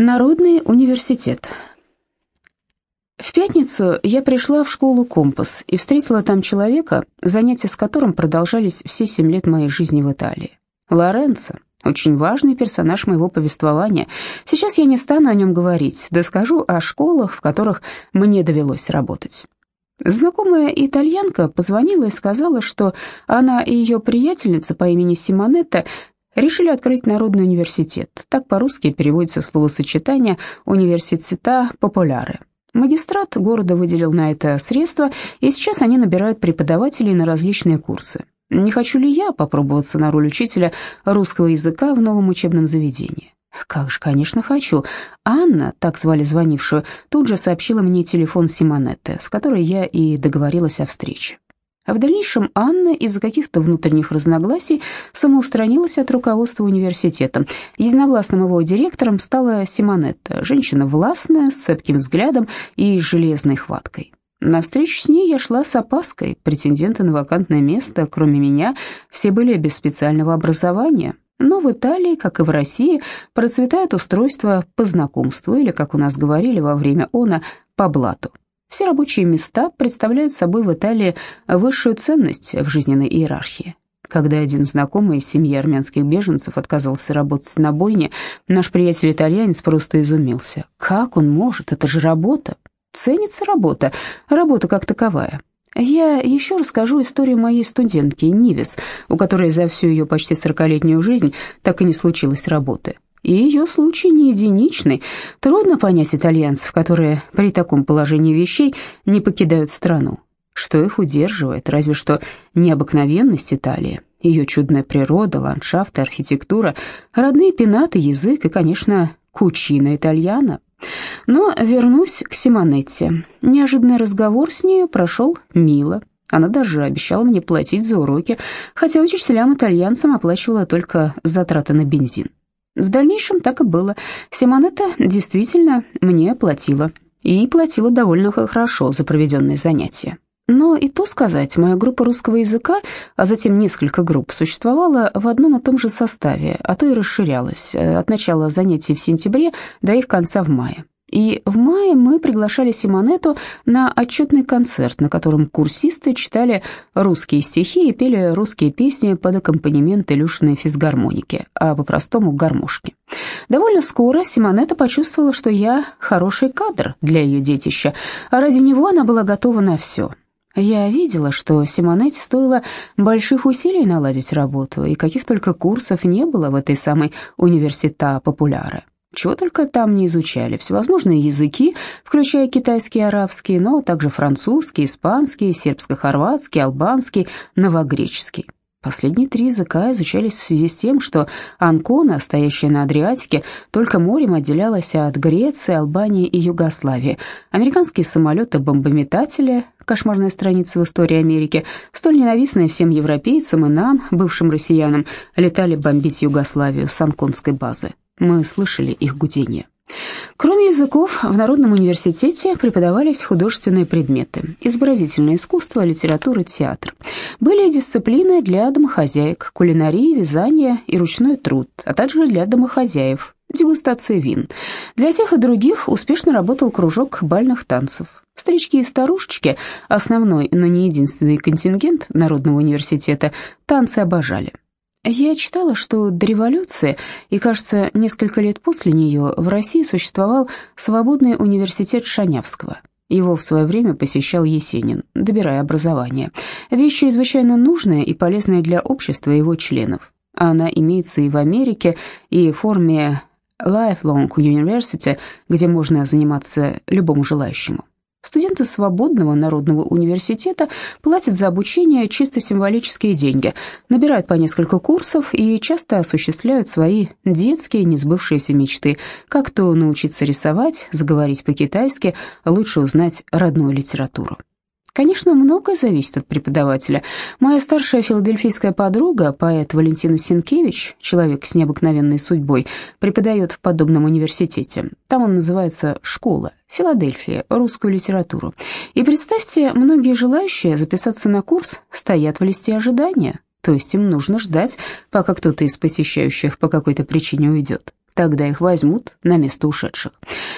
Народный университет. В пятницу я пришла в школу «Компас» и встретила там человека, занятия с которым продолжались все семь лет моей жизни в Италии. Лоренцо, очень важный персонаж моего повествования. Сейчас я не стану о нем говорить, да скажу о школах, в которых мне довелось работать. Знакомая итальянка позвонила и сказала, что она и ее приятельница по имени Симонетта решили открыть Народный университет. Так по-русски переводится словосочетание «университета популяре». Магистрат города выделил на это средства, и сейчас они набирают преподавателей на различные курсы. Не хочу ли я попробоваться на роль учителя русского языка в новом учебном заведении? Как же, конечно, хочу. Анна, так звали звонившую, тут же сообщила мне телефон Симонетты, с которой я и договорилась о встрече. А в дальнейшем Анна из-за каких-то внутренних разногласий самоустранилась от руководства университета. Единовластным его директором стала Симонетта, женщина властная, с цепким взглядом и железной хваткой. На встречу с ней я шла с опаской. Претенденты на вакантное место, кроме меня, все были без специального образования. Но в Италии, как и в России, процветает устройство по знакомству, или, как у нас говорили во время ОНА, по блату. Все рабочие места представляют собой в Италии высшую ценность в жизненной иерархии. Когда один знакомый из семьи армянских беженцев отказался работать на бойне, наш приятель-итальянец просто изумился. «Как он может? Это же работа!» «Ценится работа, работа как таковая». Я еще расскажу историю моей студентки Нивис, у которой за всю ее почти сорокалетнюю жизнь так и не случилось работы. И ее случай не единичный. Трудно понять итальянцев, которые при таком положении вещей не покидают страну. Что их удерживает? Разве что необыкновенность Италии, ее чудная природа, ландшафт и архитектура, родные пенаты, язык и, конечно, кучина итальяна. Но вернусь к Симонетте. Неожиданный разговор с нею прошел мило. Она даже обещала мне платить за уроки, хотя учителям-итальянцам оплачивала только затраты на бензин. В дальнейшем так и было. Симонета действительно мне платила. И платила довольно хорошо за проведенные занятия. Но и то сказать, моя группа русского языка, а затем несколько групп, существовала в одном и том же составе, а то и расширялась э, от начала занятий в сентябре до их конца в мае. И в мае мы приглашали Симонету на отчетный концерт, на котором курсисты читали русские стихи и пели русские песни под аккомпанемент Илюшиной физгармоники, а по-простому гармошки. Довольно скоро Симонета почувствовала, что я хороший кадр для ее детища, а ради него она была готова на все. Я видела, что Симонете стоило больших усилий наладить работу, и каких только курсов не было в этой самой университета популяра. Чего только там не изучали, всевозможные языки, включая китайский и арабский, но также французский, испанский, сербско-хорватский, албанский, новогреческий. Последние три языка изучались в связи с тем, что Анкона, стоящая на Адриатике, только морем отделялась от Греции, Албании и Югославии. Американские самолеты-бомбометатели, кошмарная страница в истории Америки, столь ненавистные всем европейцам и нам, бывшим россиянам, летали бомбить Югославию с Анконской базы. Мы слышали их гудение. Кроме языков, в Народном университете преподавались художественные предметы, изобразительное искусство, литература, театр. Были дисциплины для домохозяек, кулинария, вязание и ручной труд, а также для домохозяев, дегустация вин. Для тех и других успешно работал кружок бальных танцев. Старички и старушечки, основной, но не единственный контингент Народного университета, танцы обожали. Я читала, что до революции, и, кажется, несколько лет после нее, в России существовал свободный университет Шанявского. Его в свое время посещал Есенин, добирая образование. Вещь чрезвычайно нужная и полезная для общества и его членов. Она имеется и в Америке, и в форме Lifelong University, где можно заниматься любому желающему. Студенты свободного народного университета платят за обучение чисто символические деньги, набирают по несколько курсов и часто осуществляют свои детские несбывшиеся мечты, как то научиться рисовать, заговорить по-китайски, лучше узнать родную литературу. Конечно, многое зависит от преподавателя. Моя старшая филадельфийская подруга, поэт Валентина Сенкевич, человек с необыкновенной судьбой, преподает в подобном университете. Там он называется «Школа», Филадельфия, русскую литературу. И представьте, многие желающие записаться на курс стоят в листе ожидания, то есть им нужно ждать, пока кто-то из посещающих по какой-то причине уйдет. Тогда их возьмут на место ушедших.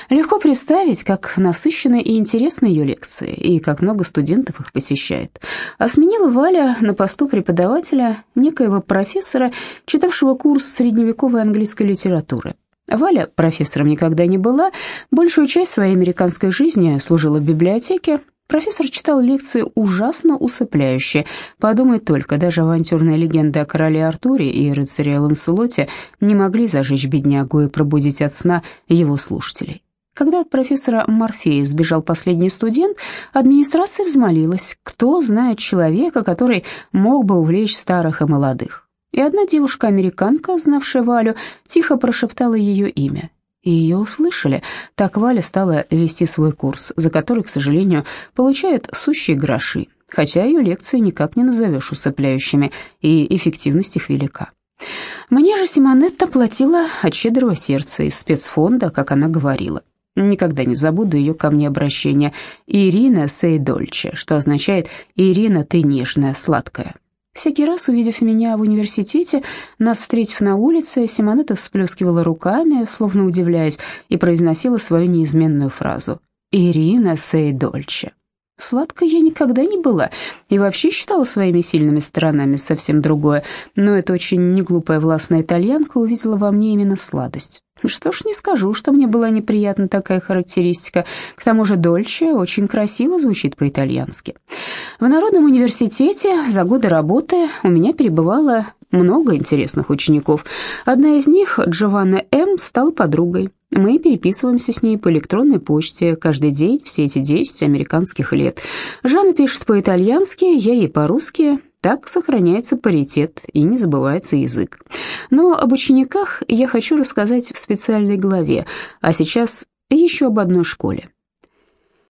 Легко представить, как насыщены и интересны ее лекции, и как много студентов их посещает. А сменила Валя на посту преподавателя некоего профессора, читавшего курс средневековой английской литературы. Валя профессором никогда не была, большую часть своей американской жизни служила в библиотеке, Профессор читал лекции ужасно усыпляющие. Подумай только, даже авантюрные легенды о короле Артуре и рыцаре Ланселоте не могли зажечь беднягу и пробудить от сна его слушателей. Когда от профессора Морфея сбежал последний студент, администрация взмолилась, кто знает человека, который мог бы увлечь старых и молодых. И одна девушка-американка, знавшая Валю, тихо прошептала ее имя и ее услышали. Так Валя стала вести свой курс, за который, к сожалению, получает сущие гроши, хотя ее лекции никак не назовешь усыпляющими, и эффективность их велика. Мне же Симонетта платила от щедрого сердца из спецфонда, как она говорила. Никогда не забуду ее ко мне обращение «Ирина Сейдольче», что означает «Ирина, ты нежная, сладкая». Всякий раз, увидев меня в университете, нас встретив на улице, Симонета всплескивала руками, словно удивляясь, и произносила свою неизменную фразу «Ирина Сейдольче». Сладкой я никогда не была и вообще считала своими сильными сторонами совсем другое, но эта очень неглупая властная итальянка увидела во мне именно сладость. Что ж, не скажу, что мне была неприятна такая характеристика. К тому же «дольче» очень красиво звучит по-итальянски. В Народном университете за годы работы у меня перебывало много интересных учеников. Одна из них, Джованна М., стала подругой. Мы переписываемся с ней по электронной почте каждый день все эти 10 американских лет. Жанна пишет по-итальянски, я ей по-русски. Так сохраняется паритет и не забывается язык. Но об учениках я хочу рассказать в специальной главе, а сейчас еще об одной школе.